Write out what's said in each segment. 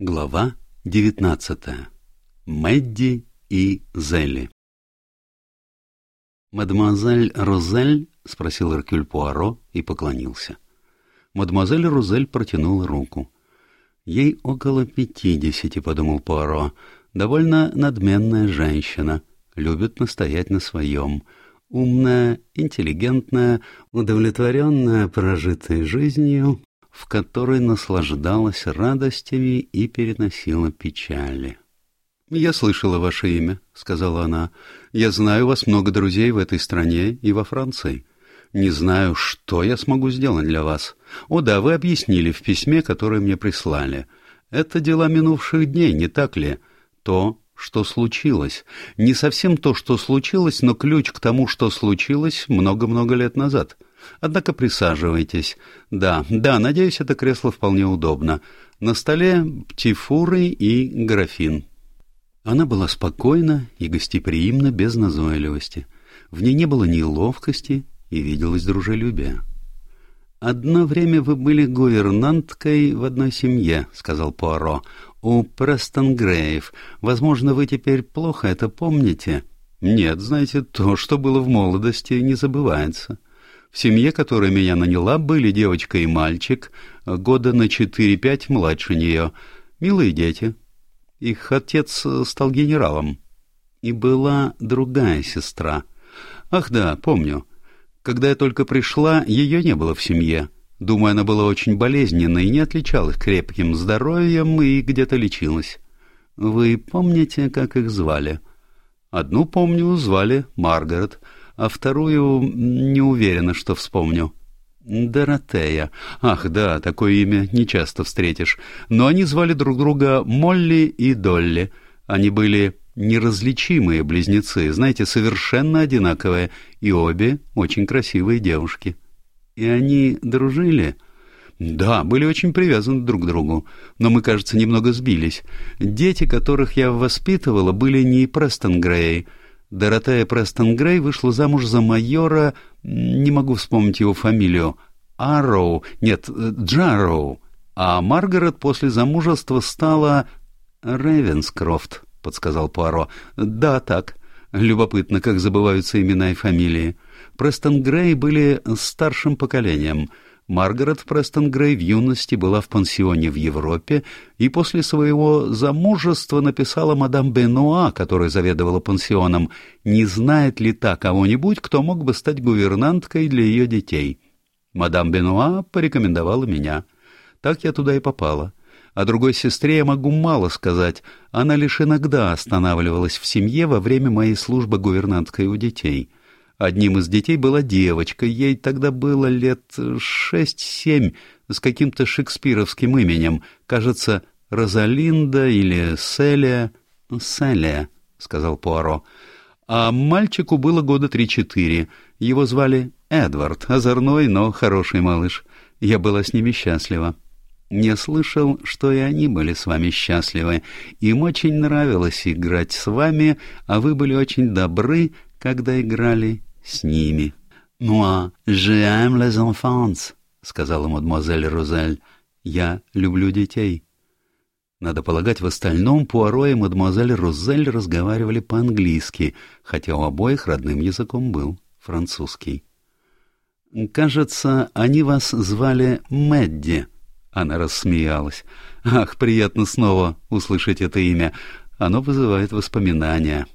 Глава девятнадцатая. Мэдди и Зелли. «Мадемуазель Розель?» — спросил Эркюль Пуаро и поклонился. Мадемуазель Розель протянула руку. «Ей около пятидесяти», — подумал Пуаро. «Довольно надменная женщина, любит настоять на своем. Умная, интеллигентная, удовлетворенная прожитой жизнью, в которой наслаждалась радостями и переносила печали. «Я слышала ваше имя», — сказала она. «Я знаю вас много друзей в этой стране и во Франции. Не знаю, что я смогу сделать для вас. О да, вы объяснили в письме, которое мне прислали. Это дела минувших дней, не так ли? То, что случилось. Не совсем то, что случилось, но ключ к тому, что случилось много-много лет назад. Однако присаживайтесь. Да, да, надеюсь, это кресло вполне удобно. На столе птифуры и графин. Она была спокойна и гостеприимна, без назойливости. В ней не было ни ловкости и виделось дружелюбие. «Одно время вы были гувернанткой в одной семье», — сказал Пуаро, — «у Престон Грейв. Возможно, вы теперь плохо это помните?» «Нет, знаете, то, что было в молодости, не забывается». В семье, которая меня наняла, были девочка и мальчик, года на четыре-пять младше нее. Милые дети. Их отец стал генералом. И была другая сестра. Ах да, помню. Когда я только пришла, ее не было в семье. Думаю, она была очень болезненной не отличалась крепким здоровьем и где-то лечилась. Вы помните, как их звали? Одну, помню, звали Маргарет — а вторую не уверена, что вспомню. Доротея. Ах, да, такое имя нечасто встретишь. Но они звали друг друга Молли и Долли. Они были неразличимые близнецы, знаете, совершенно одинаковые, и обе очень красивые девушки. И они дружили? Да, были очень привязаны друг к другу, но мы, кажется, немного сбились. Дети, которых я воспитывала, были не Престон Грей, Доротея Престон Грей вышла замуж за майора, не могу вспомнить его фамилию, Арроу, нет, Джарроу, а Маргарет после замужества стала Ревенскрофт, подсказал Пуаро. Да, так. Любопытно, как забываются имена и фамилии. Престон Грей были старшим поколением — Маргарет Престон Грей в юности была в пансионе в Европе и после своего замужества написала мадам Бенуа, которая заведовала пансионом, не знает ли та кого-нибудь, кто мог бы стать гувернанткой для ее детей. Мадам Бенуа порекомендовала меня. Так я туда и попала. О другой сестре я могу мало сказать. Она лишь иногда останавливалась в семье во время моей службы гувернанткой у детей — Одним из детей была девочка, ей тогда было лет шесть-семь, с каким-то шекспировским именем, кажется, Розалинда или Селия. Селия, — сказал Пуаро. А мальчику было года три-четыре. Его звали Эдвард, озорной, но хороший малыш. Я была с ними счастлива. Не слышал, что и они были с вами счастливы. Им очень нравилось играть с вами, а вы были очень добры, когда играли с ними. «Moi, j'aime les enfants», — сказала мадемуазель Розель. «Я люблю детей». Надо полагать, в остальном Пуаро и мадемуазель Розель разговаривали по-английски, хотя у обоих родным языком был французский. «Кажется, они вас звали Мэдди», — она рассмеялась. «Ах, приятно снова услышать это имя. Оно вызывает воспоминания.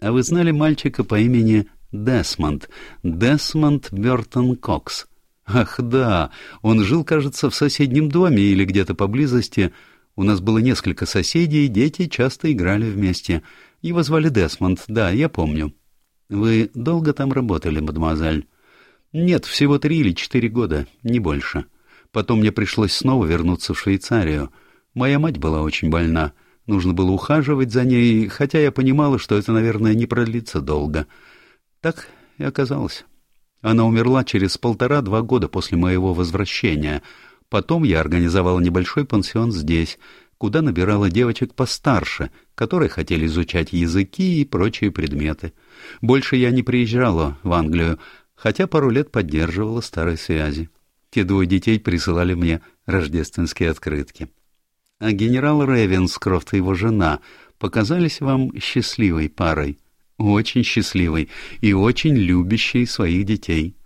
А вы знали мальчика по имени Десмонд, Десмонд Бертон Кокс. Ах да, он жил, кажется, в соседнем доме или где-то поблизости. У нас было несколько соседей, дети часто играли вместе. Его звали Десмонд, да, я помню. Вы долго там работали, мадемуазель? Нет, всего три или четыре года, не больше. Потом мне пришлось снова вернуться в Швейцарию. Моя мать была очень больна. Нужно было ухаживать за ней, хотя я понимала, что это, наверное, не продлится долго. Так и оказалось. Она умерла через полтора-два года после моего возвращения. Потом я организовала небольшой пансион здесь, куда набирала девочек постарше, которые хотели изучать языки и прочие предметы. Больше я не приезжала в Англию, хотя пару лет поддерживала старые связи. Те двое детей присылали мне рождественские открытки. А генерал Ревенскрофт и его жена показались вам счастливой парой? Очень счастливой и очень любящей своих детей.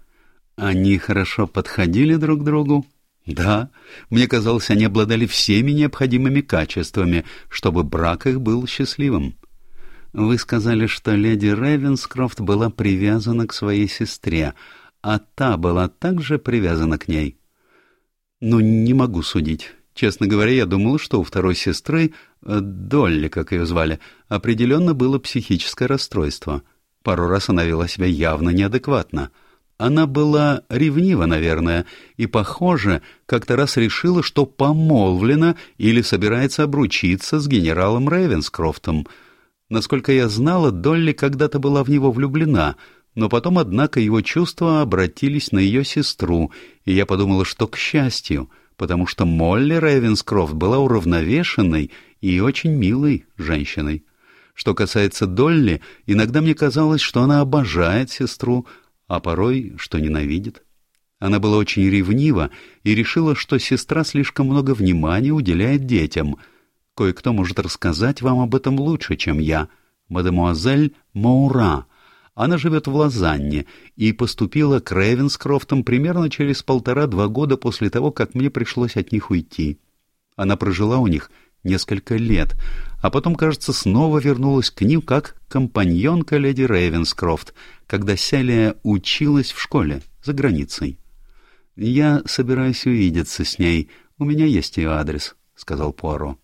Они хорошо подходили друг другу? Да, мне казалось, они обладали всеми необходимыми качествами, чтобы брак их был счастливым. Вы сказали, что леди Ревенскрофт была привязана к своей сестре, а та была также привязана к ней. Ну, не могу судить. Честно говоря, я думал, что у второй сестры, э, Долли, как ее звали, определенно было психическое расстройство. Пару раз она вела себя явно неадекватно. Она была ревнива, наверное, и, похоже, как-то раз решила, что помолвлена или собирается обручиться с генералом Ревенскрофтом — Насколько я знала, Долли когда-то была в него влюблена, но потом, однако, его чувства обратились на ее сестру, и я подумала, что к счастью, потому что Молли Рейвенскрофт была уравновешенной и очень милой женщиной. Что касается Долли, иногда мне казалось, что она обожает сестру, а порой, что ненавидит. Она была очень ревнива и решила, что сестра слишком много внимания уделяет детям — Кое-кто может рассказать вам об этом лучше, чем я. Мадемуазель Маура. Она живет в Лозанне и поступила к Рейвенскрофтам примерно через полтора-два года после того, как мне пришлось от них уйти. Она прожила у них несколько лет, а потом, кажется, снова вернулась к ним как компаньонка леди Рейвенскрофт, когда Селия училась в школе за границей. «Я собираюсь увидеться с ней. У меня есть ее адрес», — сказал Пуаро.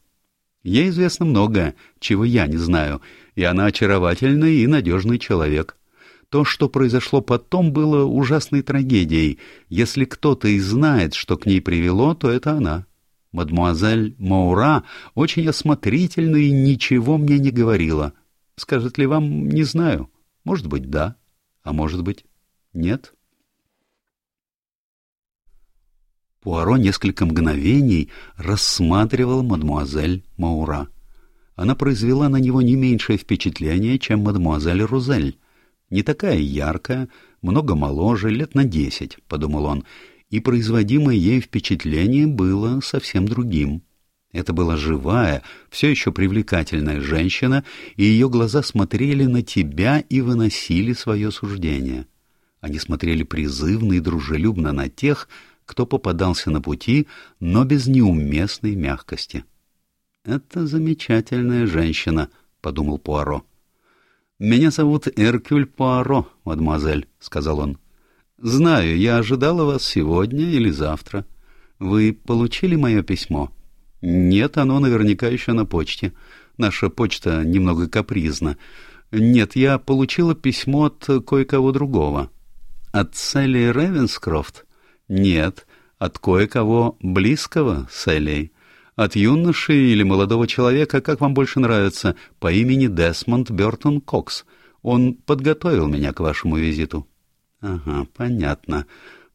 Ей известно многое, чего я не знаю, и она очаровательный и надежный человек. То, что произошло потом, было ужасной трагедией. Если кто-то и знает, что к ней привело, то это она. Мадмуазель Маура очень осмотрительна и ничего мне не говорила. Скажет ли вам, не знаю. Может быть, да, а может быть, нет. Пуаро несколько мгновений рассматривал мадмуазель Маура. Она произвела на него не меньшее впечатление, чем мадмуазель Рузель. Не такая яркая, много моложе, лет на десять, — подумал он, и производимое ей впечатление было совсем другим. Это была живая, все еще привлекательная женщина, и ее глаза смотрели на тебя и выносили свое суждение. Они смотрели призывно и дружелюбно на тех, кто попадался на пути, но без неуместной мягкости. «Это замечательная женщина», — подумал Пуаро. «Меня зовут Эркюль Пуаро, мадемуазель», — сказал он. «Знаю, я ожидала вас сегодня или завтра. Вы получили мое письмо?» «Нет, оно наверняка еще на почте. Наша почта немного капризна. Нет, я получила письмо от кое-кого другого». «От Селли Ревенскрофт?» Нет, от кое-кого близкого с Элей. От юноши или молодого человека, как вам больше нравится, по имени Десмонд Бертон Кокс. Он подготовил меня к вашему визиту. Ага, понятно.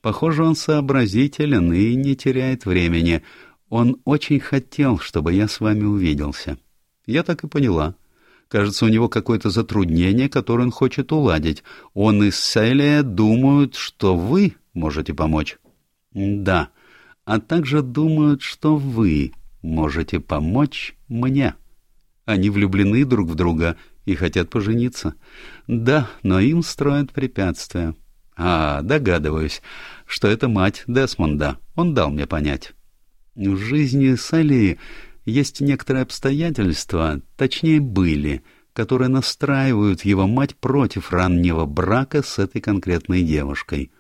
Похоже, он сообразителен и не теряет времени. Он очень хотел, чтобы я с вами увиделся. Я так и поняла. Кажется, у него какое-то затруднение, которое он хочет уладить. Он и Селия думают, что вы можете помочь. Да, а также думают, что вы можете помочь мне. Они влюблены друг в друга и хотят пожениться. Да, но им строят препятствия. А, догадываюсь, что это мать Десмонда. Он дал мне понять. В жизни Салли есть некоторые обстоятельства, точнее были, которые настраивают его мать против раннего брака с этой конкретной девушкой.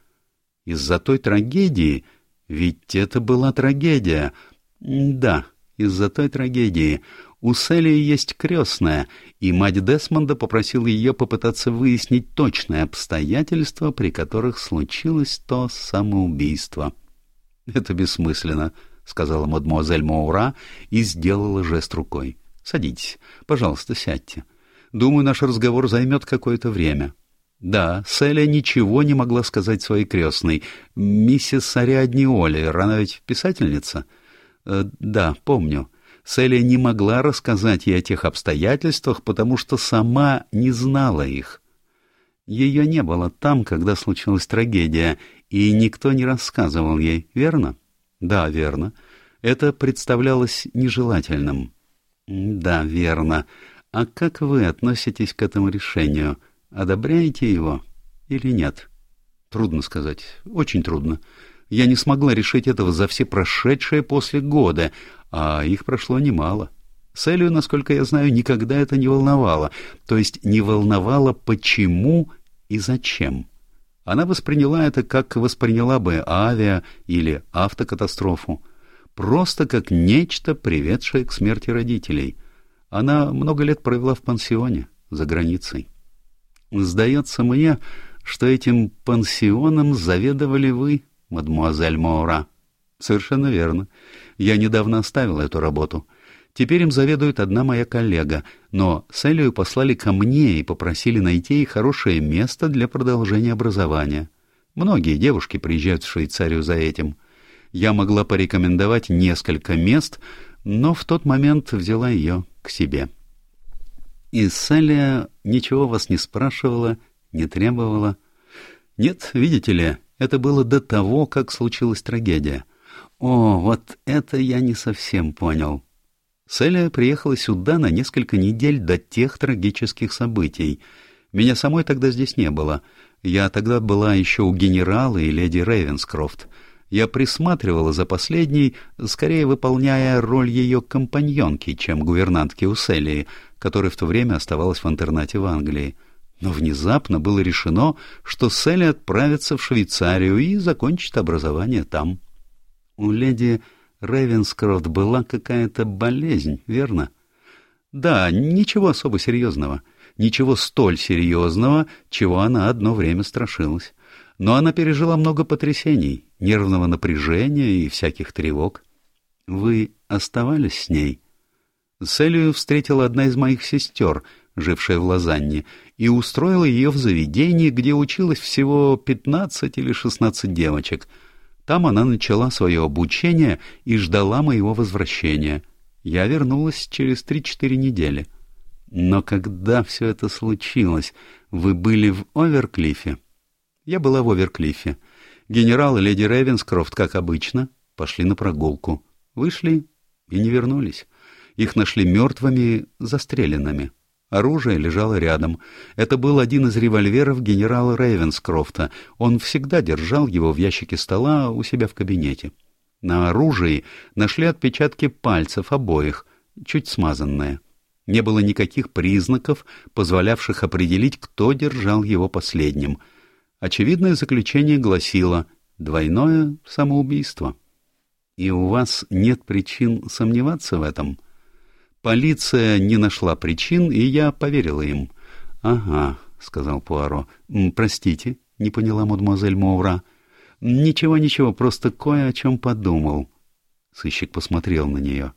Из-за той трагедии, ведь это была трагедия. Да, из-за той трагедии. У Селии есть крестная, и мать Десмонда попросила ее попытаться выяснить точные обстоятельства, при которых случилось то самоубийство. «Это бессмысленно», — сказала мадемуазель Моура и сделала жест рукой. «Садитесь. Пожалуйста, сядьте. Думаю, наш разговор займет какое-то время». Да, Селия ничего не могла сказать своей крестной. Миссис Ариадни Оли, рано ведь писательница? Э, да, помню. Селия не могла рассказать ей о тех обстоятельствах, потому что сама не знала их. Ее не было там, когда случилась трагедия, и никто не рассказывал ей, верно? Да, верно. Это представлялось нежелательным. Да, верно. А как вы относитесь к этому решению? Одобряете его или нет? Трудно сказать. Очень трудно. Я не смогла решить этого за все прошедшие после года, а их прошло немало. Селию, насколько я знаю, никогда это не волновало. То есть не волновало, почему и зачем. Она восприняла это, как восприняла бы авиа или автокатастрофу. Просто как нечто, приведшее к смерти родителей. Она много лет провела в пансионе, за границей. Сдается мне, что этим пансионом заведовали вы, мадмуазель Моура. Совершенно верно. Я недавно оставил эту работу. Теперь им заведует одна моя коллега, но Селию послали ко мне и попросили найти ей хорошее место для продолжения образования. Многие девушки приезжают в Швейцарию за этим. Я могла порекомендовать несколько мест, но в тот момент взяла ее к себе. И Селия ничего вас не спрашивала, не требовала. Нет, видите ли, это было до того, как случилась трагедия. О, вот это я не совсем понял. Селия приехала сюда на несколько недель до тех трагических событий. Меня самой тогда здесь не было. Я тогда была еще у генерала и леди Рейвенскрофт. Я присматривала за последней, скорее выполняя роль ее компаньонки, чем гувернантки у Селии, которая в то время оставалась в интернате в Англии. Но внезапно было решено, что Селли отправится в Швейцарию и закончит образование там. У леди Ревенскрофт была какая-то болезнь, верно? Да, ничего особо серьезного. Ничего столь серьезного, чего она одно время страшилась. Но она пережила много потрясений, нервного напряжения и всяких тревог. Вы оставались с ней? Селию встретила одна из моих сестер, жившая в Лозанне, и устроила ее в заведении, где училось всего пятнадцать или шестнадцать девочек — там она начала свое обучение и ждала моего возвращения. Я вернулась через три-четыре недели. Но когда все это случилось, вы были в Оверклифе? Я была в Оверклифе. Генерал и леди Ревенскрофт, как обычно, пошли на прогулку. Вышли и не вернулись. Их нашли мертвыми, застреленными. Оружие лежало рядом. Это был один из револьверов генерала Рейвенскрофта. Он всегда держал его в ящике стола у себя в кабинете. На оружии нашли отпечатки пальцев обоих, чуть смазанные. Не было никаких признаков, позволявших определить, кто держал его последним. Очевидное заключение гласило «двойное самоубийство». «И у вас нет причин сомневаться в этом?» Полиция не нашла причин, и я поверила им. — Ага, — сказал Пуаро. — Простите, — не поняла мадемуазель Моура. — Ничего, ничего, просто кое о чем подумал. Сыщик посмотрел на нее.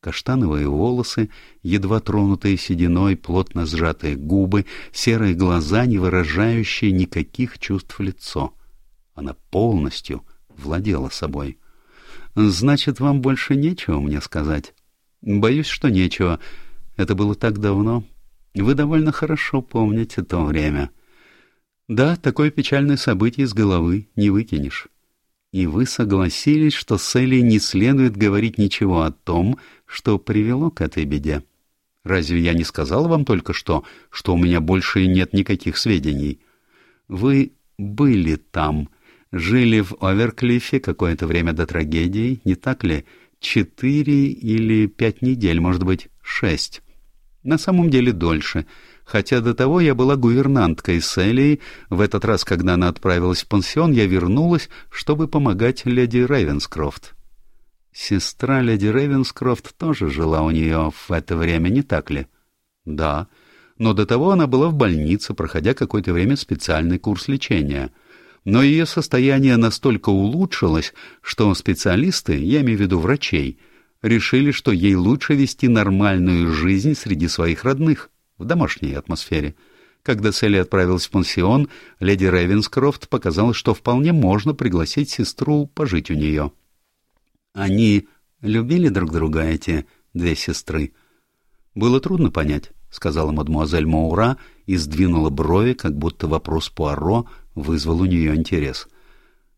Каштановые волосы, едва тронутые сединой, плотно сжатые губы, серые глаза, не выражающие никаких чувств лицо. Она полностью владела собой. — Значит, вам больше нечего мне сказать? Боюсь, что нечего. Это было так давно. Вы довольно хорошо помните то время. Да, такое печальное событие из головы не выкинешь. И вы согласились, что с Элли не следует говорить ничего о том, что привело к этой беде. Разве я не сказал вам только что, что у меня больше нет никаких сведений? Вы были там, жили в Оверклифе какое-то время до трагедии, не так ли? Четыре или пять недель, может быть, шесть. На самом деле дольше, хотя до того я была гувернанткой с Элией. В этот раз, когда она отправилась в пансион, я вернулась, чтобы помогать леди Рейвенскрофт. Сестра леди Рейвенскрофт тоже жила у нее в это время, не так ли? Да, но до того она была в больнице, проходя какое-то время специальный курс лечения — но ее состояние настолько улучшилось, что специалисты, я имею в виду врачей, решили, что ей лучше вести нормальную жизнь среди своих родных, в домашней атмосфере. Когда Селли отправилась в пансион, леди Ревенскрофт показала, что вполне можно пригласить сестру пожить у нее. Они любили друг друга, эти две сестры. Было трудно понять, — сказала мадемуазель Моура и сдвинула брови, как будто вопрос Пуаро вызвал у нее интерес.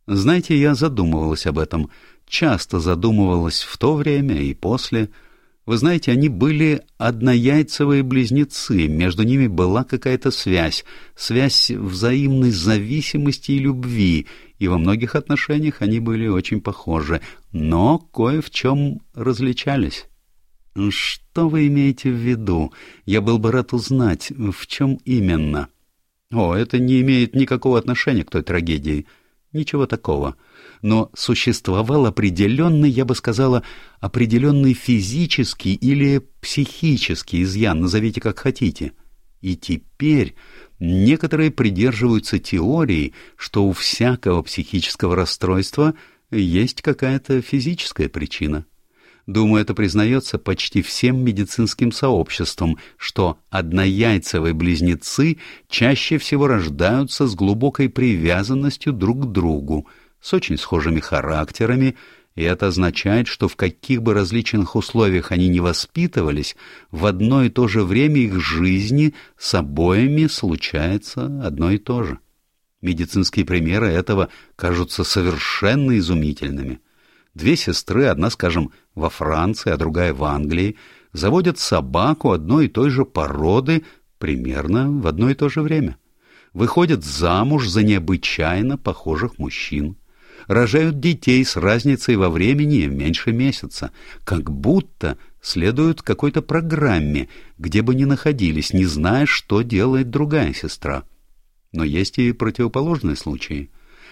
Знаете, я задумывалась об этом. часто задумывалась в то время и после. Вы знаете, они были однояйцевые близнецы, между ними была какая-то связь, связь взаимной зависимости и любви, и во многих отношениях они были очень похожи, но кое в чем различались. Что вы имеете в виду? Я был бы рад узнать, в чем именно. О, это не имеет никакого отношения к той трагедии. Ничего такого. Но существовал определенный, я бы сказала, определенный физический или психический изъян, назовите как хотите. И теперь некоторые придерживаются теории, что у всякого психического расстройства есть какая-то физическая причина. Думаю, это признается почти всем медицинским сообществом, что однояйцевые близнецы чаще всего рождаются с глубокой привязанностью друг к другу, с очень схожими характерами, и это означает, что в каких бы различных условиях они ни воспитывались, в одно и то же время их жизни с обоими случается одно и то же. Медицинские примеры этого кажутся совершенно изумительными. Две сестры, одна, скажем, во Франции, а другая в Англии, заводят собаку одной и той же породы примерно в одно и то же время. Выходят замуж за необычайно похожих мужчин. Рожают детей с разницей во времени меньше месяца, как будто следуют какой-то программе, где бы ни находились, не зная, что делает другая сестра. Но есть и противоположные случаи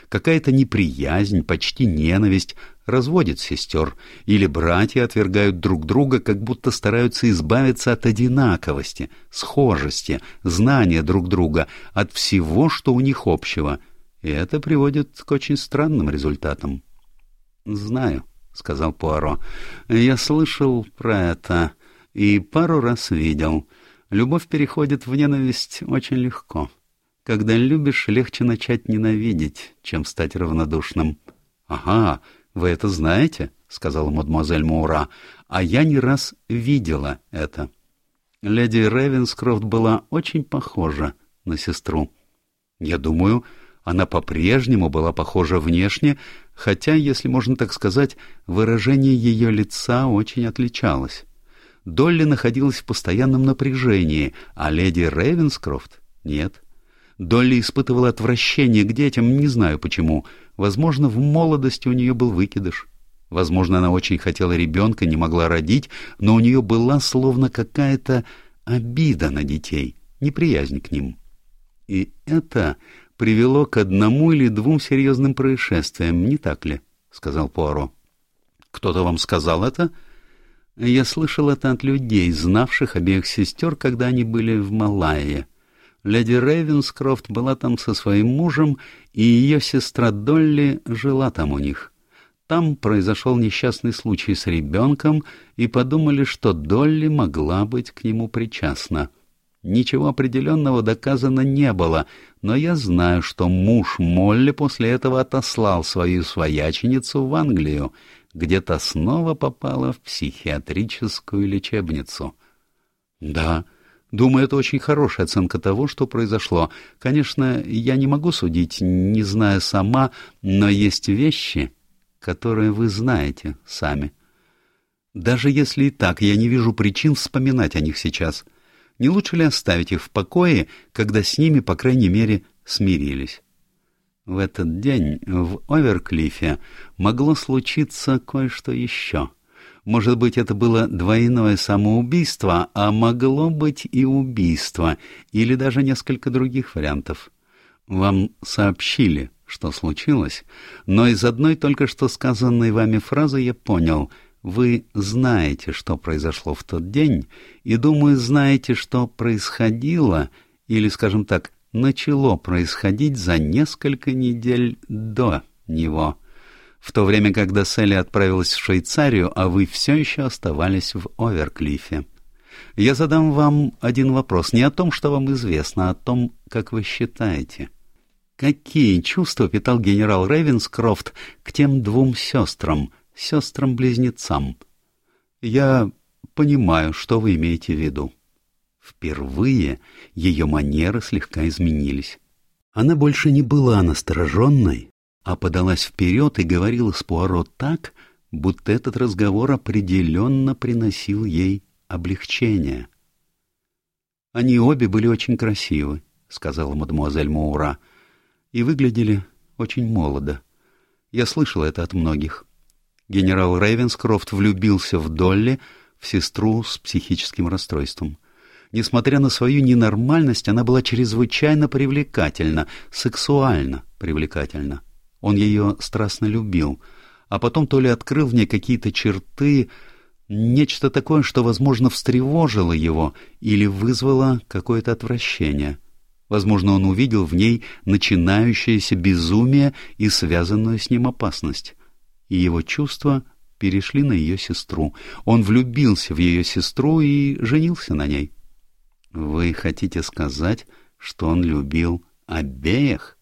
какая-то неприязнь, почти ненависть разводит сестер, или братья отвергают друг друга, как будто стараются избавиться от одинаковости, схожести, знания друг друга, от всего, что у них общего. И это приводит к очень странным результатам. «Знаю», — сказал Пуаро, — «я слышал про это и пару раз видел. Любовь переходит в ненависть очень легко». Когда любишь, легче начать ненавидеть, чем стать равнодушным. — Ага, вы это знаете, — сказала мадемуазель Мура, — а я не раз видела это. Леди Ревенскрофт была очень похожа на сестру. Я думаю, она по-прежнему была похожа внешне, хотя, если можно так сказать, выражение ее лица очень отличалось. Долли находилась в постоянном напряжении, а леди Ревенскрофт — нет. — Долли испытывала отвращение к детям, не знаю почему. Возможно, в молодости у нее был выкидыш. Возможно, она очень хотела ребенка, не могла родить, но у нее была словно какая-то обида на детей, неприязнь к ним. И это привело к одному или двум серьезным происшествиям, не так ли? — сказал Пуаро. — Кто-то вам сказал это? — Я слышал это от людей, знавших обеих сестер, когда они были в Малайе. Леди Рейвенскрофт была там со своим мужем, и ее сестра Долли жила там у них. Там произошел несчастный случай с ребенком, и подумали, что Долли могла быть к нему причастна. Ничего определенного доказано не было, но я знаю, что муж Молли после этого отослал свою свояченицу в Англию, где то снова попала в психиатрическую лечебницу. — Да, — Думаю, это очень хорошая оценка того, что произошло. Конечно, я не могу судить, не зная сама, но есть вещи, которые вы знаете сами. Даже если и так, я не вижу причин вспоминать о них сейчас. Не лучше ли оставить их в покое, когда с ними, по крайней мере, смирились? В этот день в Оверклифе могло случиться кое-что еще — может быть, это было двойное самоубийство, а могло быть и убийство, или даже несколько других вариантов. Вам сообщили, что случилось, но из одной только что сказанной вами фразы я понял — вы знаете, что произошло в тот день, и, думаю, знаете, что происходило, или, скажем так, начало происходить за несколько недель до него в то время, когда Селли отправилась в Швейцарию, а вы все еще оставались в Оверклифе. Я задам вам один вопрос не о том, что вам известно, а о том, как вы считаете. Какие чувства питал генерал Рейвенскрофт к тем двум сестрам, сестрам-близнецам? Я понимаю, что вы имеете в виду. Впервые ее манеры слегка изменились. Она больше не была настороженной, а подалась вперед и говорила с Пуаро так, будто этот разговор определенно приносил ей облегчение. «Они обе были очень красивы», — сказала мадемуазель Маура, — «и выглядели очень молодо. Я слышала это от многих. Генерал Рейвенскрофт влюбился в Долли, в сестру с психическим расстройством. Несмотря на свою ненормальность, она была чрезвычайно привлекательна, сексуально привлекательна. Он ее страстно любил, а потом то ли открыл в ней какие-то черты, нечто такое, что, возможно, встревожило его или вызвало какое-то отвращение. Возможно, он увидел в ней начинающееся безумие и связанную с ним опасность. И его чувства перешли на ее сестру. Он влюбился в ее сестру и женился на ней. Вы хотите сказать, что он любил обеих?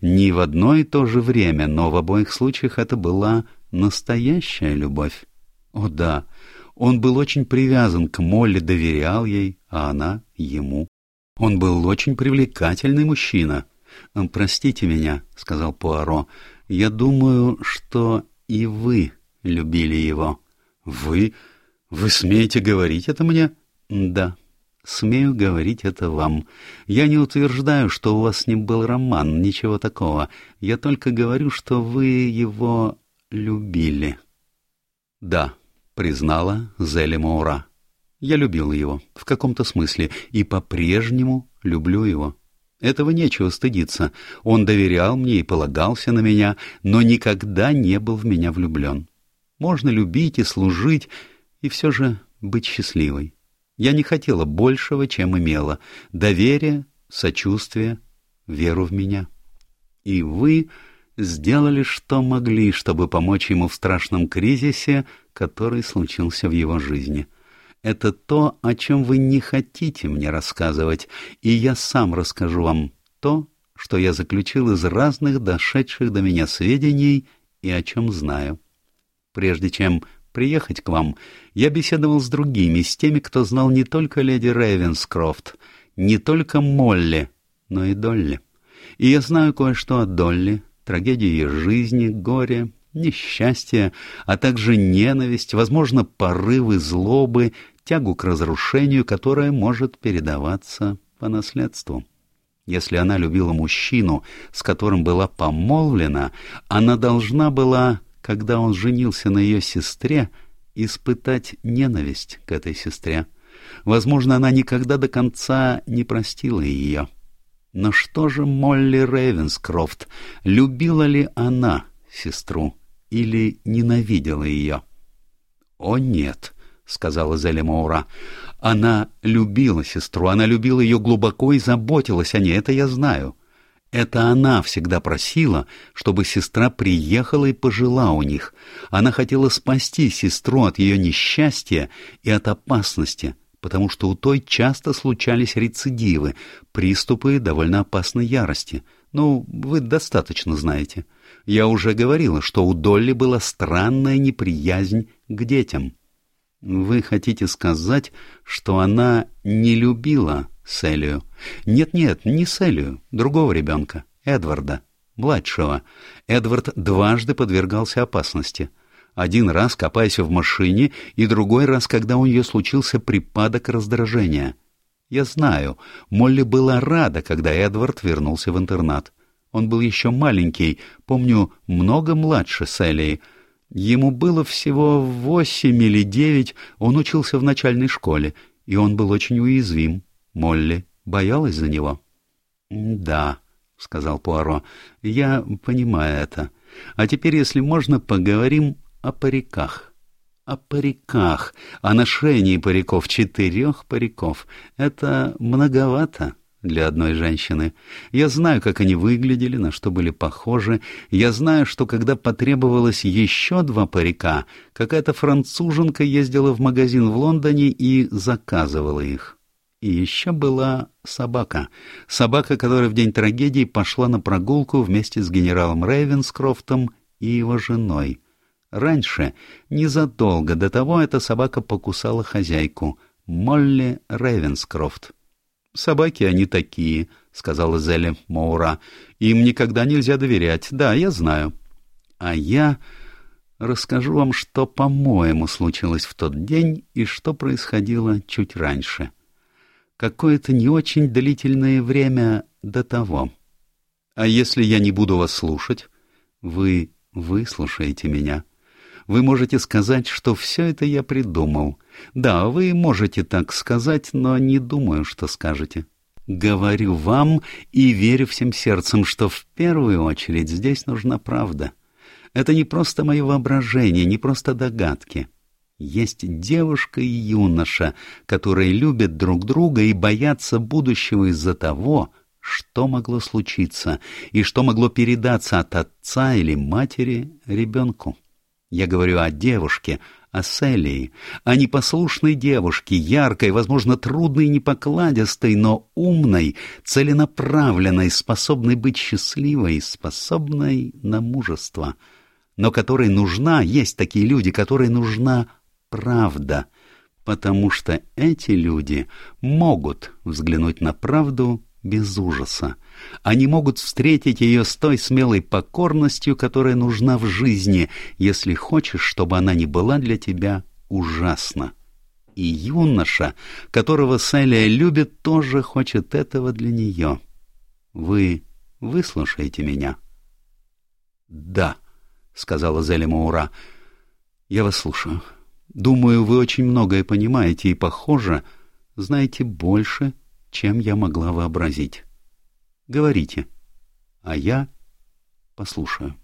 Не в одно и то же время, но в обоих случаях это была настоящая любовь. О да, он был очень привязан к Молли, доверял ей, а она ему. Он был очень привлекательный мужчина. «Простите меня», — сказал Пуаро, — «я думаю, что и вы любили его». «Вы? Вы смеете говорить это мне?» «Да, смею говорить это вам. Я не утверждаю, что у вас с ним был роман, ничего такого. Я только говорю, что вы его любили». «Да», — признала Зелли Маура. «Я любил его, в каком-то смысле, и по-прежнему люблю его». Этого нечего стыдиться. Он доверял мне и полагался на меня, но никогда не был в меня влюблен. Можно любить и служить, и все же быть счастливой. Я не хотела большего, чем имела. Доверие, сочувствие, веру в меня. И вы сделали, что могли, чтобы помочь ему в страшном кризисе, который случился в его жизни. Это то, о чем вы не хотите мне рассказывать, и я сам расскажу вам то, что я заключил из разных дошедших до меня сведений и о чем знаю. Прежде чем приехать к вам, я беседовал с другими, с теми, кто знал не только леди Рейвенскрофт, не только Молли, но и Долли. И я знаю кое-что о Долли, трагедии ее жизни, горе, несчастье, а также ненависть, возможно, порывы злобы, тягу к разрушению, которая может передаваться по наследству. Если она любила мужчину, с которым была помолвлена, она должна была, когда он женился на ее сестре, испытать ненависть к этой сестре. Возможно, она никогда до конца не простила ее. Но что же Молли Рейвенскрофт? Любила ли она сестру или ненавидела ее? О нет, — сказала Зеля Маура. Она любила сестру, она любила ее глубоко и заботилась о ней, это я знаю. Это она всегда просила, чтобы сестра приехала и пожила у них. Она хотела спасти сестру от ее несчастья и от опасности, потому что у той часто случались рецидивы, приступы довольно опасной ярости. Ну, вы достаточно знаете. Я уже говорила, что у Долли была странная неприязнь к детям. Вы хотите сказать, что она не любила Селию? Нет-нет, не Селию, другого ребенка, Эдварда, младшего. Эдвард дважды подвергался опасности. Один раз, копаясь в машине, и другой раз, когда у нее случился припадок раздражения. Я знаю, Молли была рада, когда Эдвард вернулся в интернат. Он был еще маленький, помню, много младше Селии, Ему было всего восемь или девять, он учился в начальной школе, и он был очень уязвим. Молли боялась за него. — Да, — сказал Пуаро, — я понимаю это. А теперь, если можно, поговорим о париках. О париках, о ношении париков, четырех париков. Это многовато. — для одной женщины. Я знаю, как они выглядели, на что были похожи. Я знаю, что когда потребовалось еще два парика, какая-то француженка ездила в магазин в Лондоне и заказывала их. И еще была собака. Собака, которая в день трагедии пошла на прогулку вместе с генералом Рейвенскрофтом и его женой. Раньше, незадолго до того, эта собака покусала хозяйку, Молли Рейвенскрофт. «Собаки они такие», — сказала Зелли Моура. «Им никогда нельзя доверять. Да, я знаю». «А я... расскажу вам, что, по-моему, случилось в тот день и что происходило чуть раньше. Какое-то не очень длительное время до того. А если я не буду вас слушать, вы выслушаете меня. Вы можете сказать, что все это я придумал. Да, вы можете так сказать, но не думаю, что скажете. Говорю вам и верю всем сердцем, что в первую очередь здесь нужна правда. Это не просто мое воображение, не просто догадки. Есть девушка и юноша, которые любят друг друга и боятся будущего из-за того, что могло случиться и что могло передаться от отца или матери ребенку. Я говорю о девушке, о Селии, о непослушной девушке, яркой, возможно, трудной и непокладистой, но умной, целенаправленной, способной быть счастливой, способной на мужество, но которой нужна, есть такие люди, которой нужна правда, потому что эти люди могут взглянуть на правду без ужаса. Они могут встретить ее с той смелой покорностью, которая нужна в жизни, если хочешь, чтобы она не была для тебя ужасна. И юноша, которого Селия любит, тоже хочет этого для нее. Вы выслушаете меня? — Да, — сказала Зеля Маура. — Я вас слушаю. Думаю, вы очень многое понимаете и, похоже, знаете больше, чем я могла вообразить. Говорите, а я послушаю.